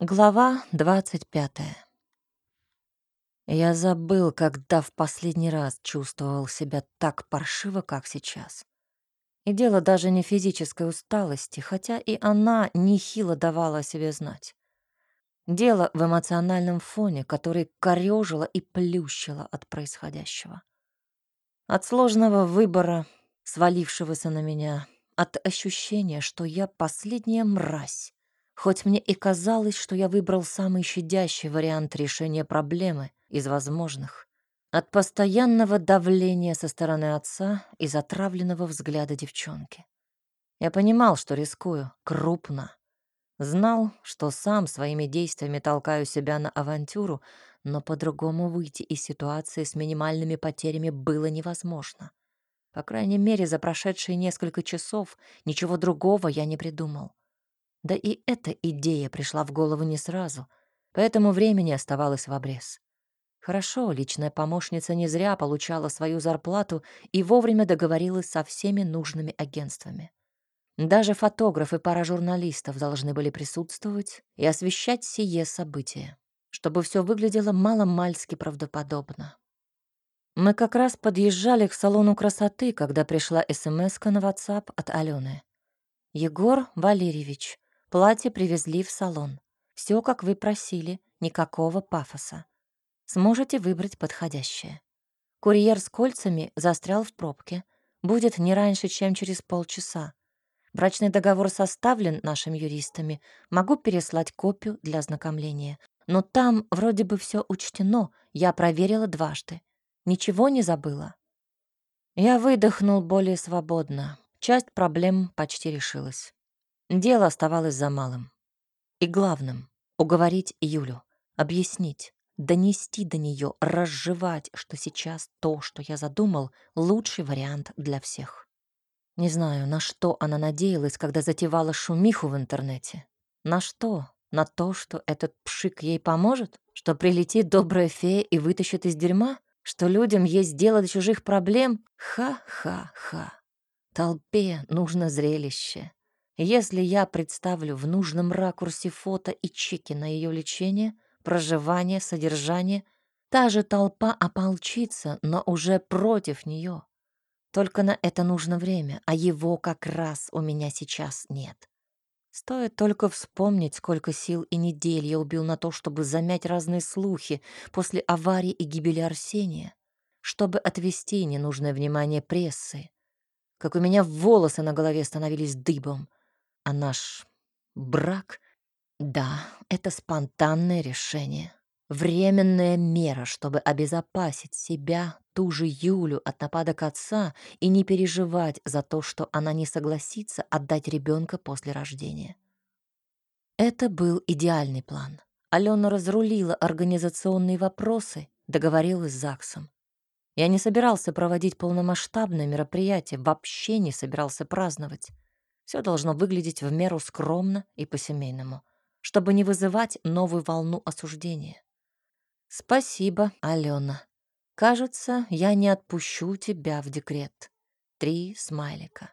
Глава двадцать пятая. Я забыл, когда в последний раз чувствовал себя так паршиво, как сейчас. И дело даже не физической усталости, хотя и она нехило давала о себе знать. Дело в эмоциональном фоне, который корёжило и плющило от происходящего. От сложного выбора, свалившегося на меня, от ощущения, что я последняя мразь, Хоть мне и казалось, что я выбрал самый щадящий вариант решения проблемы из возможных. От постоянного давления со стороны отца и затравленного взгляда девчонки. Я понимал, что рискую, крупно. Знал, что сам своими действиями толкаю себя на авантюру, но по-другому выйти из ситуации с минимальными потерями было невозможно. По крайней мере, за прошедшие несколько часов ничего другого я не придумал. Да и эта идея пришла в голову не сразу, поэтому времени оставалось в обрез. Хорошо, личная помощница не зря получала свою зарплату и вовремя договорилась со всеми нужными агентствами. Даже фотограф и пара журналистов должны были присутствовать и освещать сие событие, чтобы все выглядело маломальски правдоподобно. Мы как раз подъезжали к салону красоты, когда пришла смс на WhatsApp от Алены. «Егор Валерьевич, Платье привезли в салон. Все, как вы просили, никакого пафоса. Сможете выбрать подходящее. Курьер с кольцами застрял в пробке. Будет не раньше, чем через полчаса. Брачный договор составлен нашими юристами. Могу переслать копию для ознакомления. Но там вроде бы все учтено. Я проверила дважды. Ничего не забыла. Я выдохнул более свободно. Часть проблем почти решилась. Дело оставалось за малым. И главным — уговорить Юлю, объяснить, донести до нее, разжевать, что сейчас то, что я задумал, лучший вариант для всех. Не знаю, на что она надеялась, когда затевала шумиху в интернете. На что? На то, что этот пшик ей поможет? Что прилетит добрая фея и вытащит из дерьма? Что людям есть дело до чужих проблем? Ха-ха-ха. Толпе нужно зрелище. Если я представлю в нужном ракурсе фото и чеки на ее лечение, проживание, содержание, та же толпа ополчится, но уже против нее. Только на это нужно время, а его как раз у меня сейчас нет. Стоит только вспомнить, сколько сил и недель я убил на то, чтобы замять разные слухи после аварии и гибели Арсения, чтобы отвести ненужное внимание прессы, как у меня волосы на голове становились дыбом, а наш брак, да, это спонтанное решение. Временная мера, чтобы обезопасить себя, ту же Юлю от нападок отца и не переживать за то, что она не согласится отдать ребенка после рождения. Это был идеальный план. Алена разрулила организационные вопросы, договорилась с ЗАГСом. Я не собирался проводить полномасштабное мероприятие, вообще не собирался праздновать. Все должно выглядеть в меру скромно и по-семейному, чтобы не вызывать новую волну осуждения. Спасибо, Алена. Кажется, я не отпущу тебя в декрет. Три смайлика.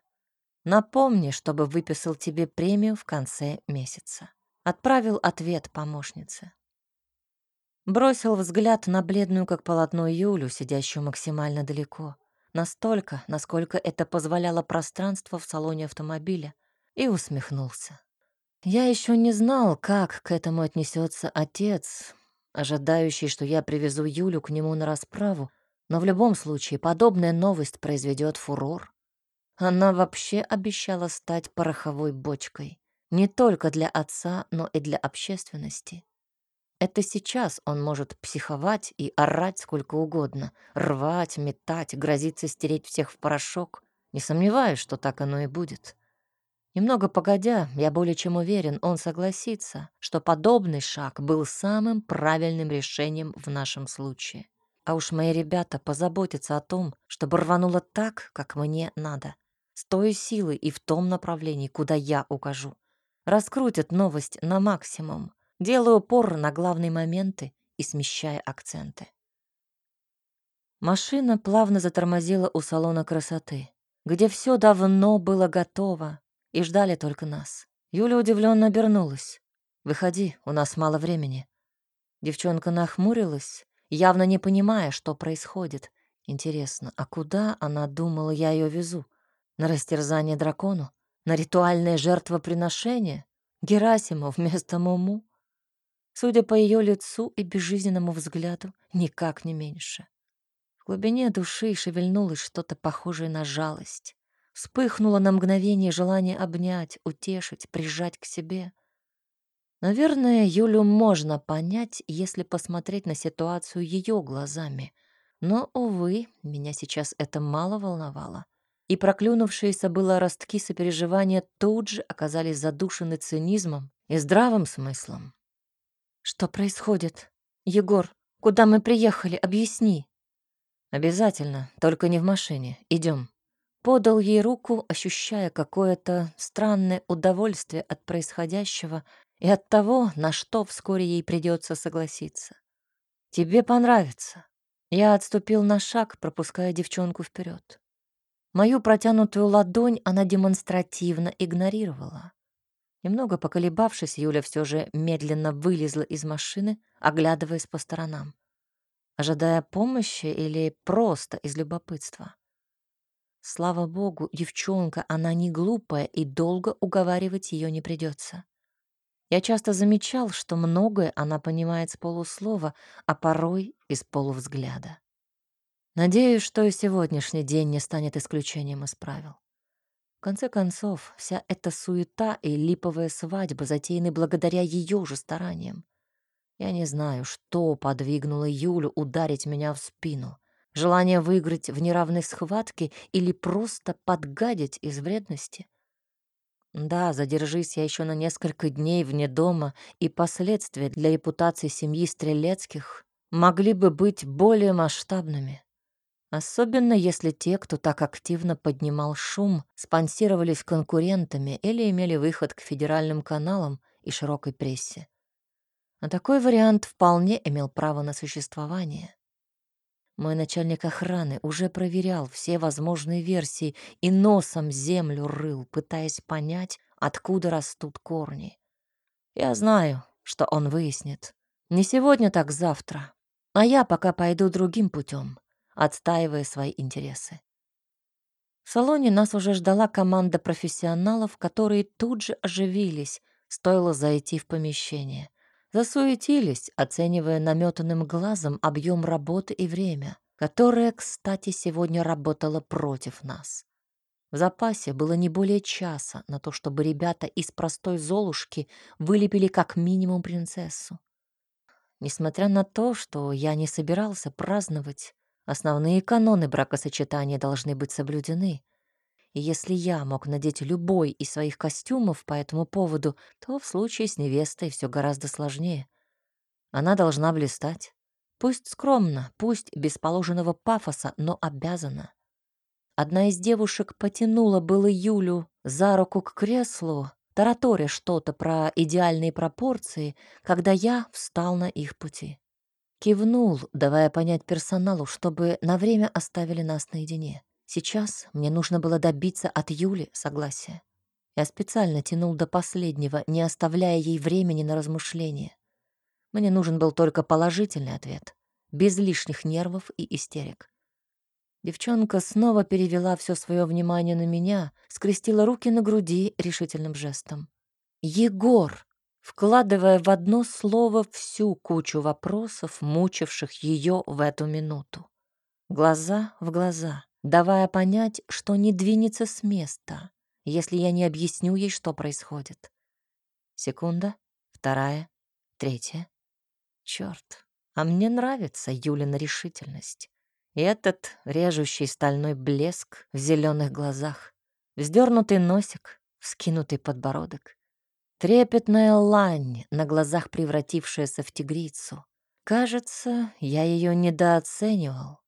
Напомни, чтобы выписал тебе премию в конце месяца. Отправил ответ помощнице. Бросил взгляд на бледную, как полотно, Юлю, сидящую максимально далеко настолько, насколько это позволяло пространство в салоне автомобиля, и усмехнулся. Я еще не знал, как к этому отнесется отец, ожидающий, что я привезу Юлю к нему на расправу, но в любом случае подобная новость произведет фурор. Она вообще обещала стать пороховой бочкой, не только для отца, но и для общественности. Это сейчас он может психовать и орать сколько угодно, рвать, метать, грозиться стереть всех в порошок. Не сомневаюсь, что так оно и будет. Немного погодя, я более чем уверен, он согласится, что подобный шаг был самым правильным решением в нашем случае. А уж мои ребята позаботятся о том, чтобы рвануло так, как мне надо, с той силой и в том направлении, куда я укажу. Раскрутят новость на максимум, делая упор на главные моменты и смещая акценты. Машина плавно затормозила у салона красоты, где все давно было готово и ждали только нас. Юля удивленно обернулась. Выходи, у нас мало времени». Девчонка нахмурилась, явно не понимая, что происходит. Интересно, а куда она думала, я ее везу? На растерзание дракону? На ритуальное жертвоприношение? Герасиму вместо Муму? Судя по ее лицу и безжизненному взгляду, никак не меньше. В глубине души шевельнулось что-то похожее на жалость. Вспыхнуло на мгновение желание обнять, утешить, прижать к себе — Наверное, Юлю можно понять, если посмотреть на ситуацию ее глазами. Но, увы, меня сейчас это мало волновало. И проклюнувшиеся было ростки сопереживания тут же оказались задушены цинизмом и здравым смыслом. «Что происходит? Егор, куда мы приехали? Объясни». «Обязательно, только не в машине. Идем. Подал ей руку, ощущая какое-то странное удовольствие от происходящего, и от того, на что вскоре ей придется согласиться. «Тебе понравится». Я отступил на шаг, пропуская девчонку вперед. Мою протянутую ладонь она демонстративно игнорировала. Немного поколебавшись, Юля все же медленно вылезла из машины, оглядываясь по сторонам. Ожидая помощи или просто из любопытства. Слава богу, девчонка, она не глупая, и долго уговаривать ее не придется. Я часто замечал, что многое она понимает с полуслова, а порой из полувзгляда. Надеюсь, что и сегодняшний день не станет исключением из правил. Конце концов, вся эта суета и липовая свадьба затеяны благодаря ее же стараниям. Я не знаю, что подвигнуло Юлю ударить меня в спину. Желание выиграть в неравной схватке или просто подгадить из вредности. Да, задержись я еще на несколько дней вне дома, и последствия для репутации семьи Стрелецких могли бы быть более масштабными. Особенно если те, кто так активно поднимал шум, спонсировались конкурентами или имели выход к федеральным каналам и широкой прессе. А такой вариант вполне имел право на существование. Мой начальник охраны уже проверял все возможные версии и носом землю рыл, пытаясь понять, откуда растут корни. Я знаю, что он выяснит. Не сегодня, так завтра. А я пока пойду другим путем, отстаивая свои интересы. В салоне нас уже ждала команда профессионалов, которые тут же оживились, стоило зайти в помещение. Засуетились, оценивая наметанным глазом объем работы и время, которое, кстати, сегодня работало против нас. В запасе было не более часа на то, чтобы ребята из простой Золушки вылепили как минимум принцессу. Несмотря на то, что я не собирался праздновать, основные каноны бракосочетания должны быть соблюдены — и если я мог надеть любой из своих костюмов по этому поводу, то в случае с невестой все гораздо сложнее. Она должна блистать. Пусть скромно, пусть без положенного пафоса, но обязана. Одна из девушек потянула было Юлю за руку к креслу, тараторя что-то про идеальные пропорции, когда я встал на их пути. Кивнул, давая понять персоналу, чтобы на время оставили нас наедине. Сейчас мне нужно было добиться от Юли согласия. Я специально тянул до последнего, не оставляя ей времени на размышления. Мне нужен был только положительный ответ, без лишних нервов и истерик. Девчонка снова перевела все свое внимание на меня, скрестила руки на груди решительным жестом. «Егор!» Вкладывая в одно слово всю кучу вопросов, мучивших ее в эту минуту. Глаза в глаза, давая понять, что не двинется с места, если я не объясню ей, что происходит. Секунда, вторая, третья. Черт, а мне нравится Юлина решительность. И этот режущий стальной блеск в зеленых глазах, вздернутый носик, вскинутый подбородок. Трепетная лань, на глазах превратившаяся в тигрицу. Кажется, я ее недооценивал.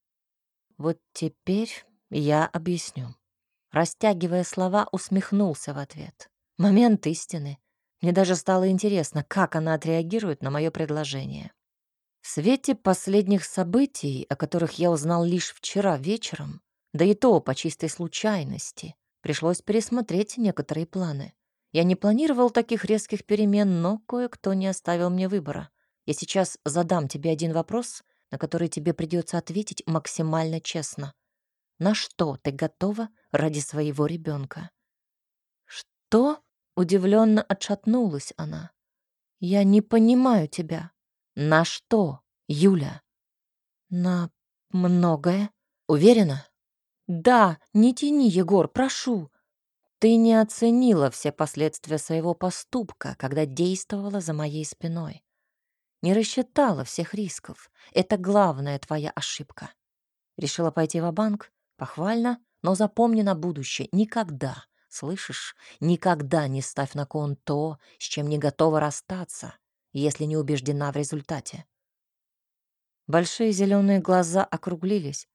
Вот теперь я объясню. Растягивая слова, усмехнулся в ответ. Момент истины. Мне даже стало интересно, как она отреагирует на мое предложение. В свете последних событий, о которых я узнал лишь вчера вечером, да и то по чистой случайности, пришлось пересмотреть некоторые планы. Я не планировал таких резких перемен, но кое-кто не оставил мне выбора. Я сейчас задам тебе один вопрос, на который тебе придется ответить максимально честно. На что ты готова ради своего ребенка? Что? Удивленно отшатнулась она. Я не понимаю тебя. На что, Юля? На многое. Уверена? Да, не тяни, Егор, прошу. Ты не оценила все последствия своего поступка, когда действовала за моей спиной. Не рассчитала всех рисков. Это главная твоя ошибка. Решила пойти в банк Похвально, но запомни на будущее. Никогда, слышишь, никогда не ставь на кон то, с чем не готова расстаться, если не убеждена в результате. Большие зеленые глаза округлились.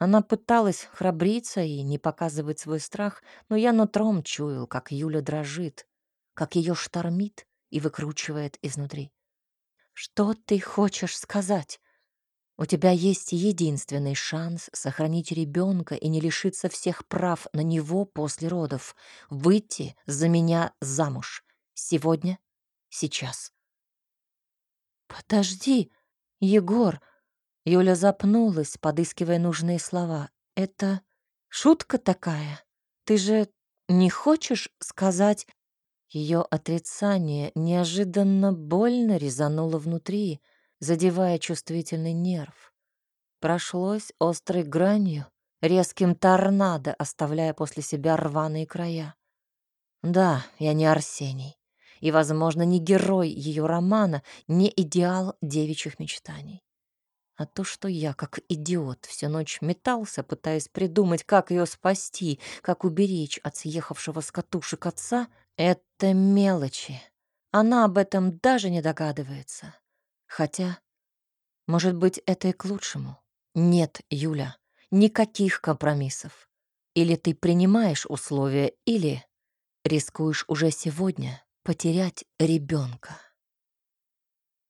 Она пыталась храбриться и не показывать свой страх, но я нутром чуял, как Юля дрожит, как ее штормит и выкручивает изнутри. «Что ты хочешь сказать?» У тебя есть единственный шанс сохранить ребенка и не лишиться всех прав на него после родов. Выйти за меня замуж. Сегодня, сейчас. Подожди, Егор. Юля запнулась, подыскивая нужные слова. Это шутка такая. Ты же не хочешь сказать... Ее отрицание неожиданно больно резануло внутри, задевая чувствительный нерв. Прошлось острой гранью, резким торнадо, оставляя после себя рваные края. Да, я не Арсений, и, возможно, не герой ее романа, не идеал девичьих мечтаний. А то, что я, как идиот, всю ночь метался, пытаясь придумать, как ее спасти, как уберечь от съехавшего с катушек отца, это мелочи. Она об этом даже не догадывается. Хотя, может быть, это и к лучшему. Нет, Юля, никаких компромиссов. Или ты принимаешь условия, или рискуешь уже сегодня потерять ребенка.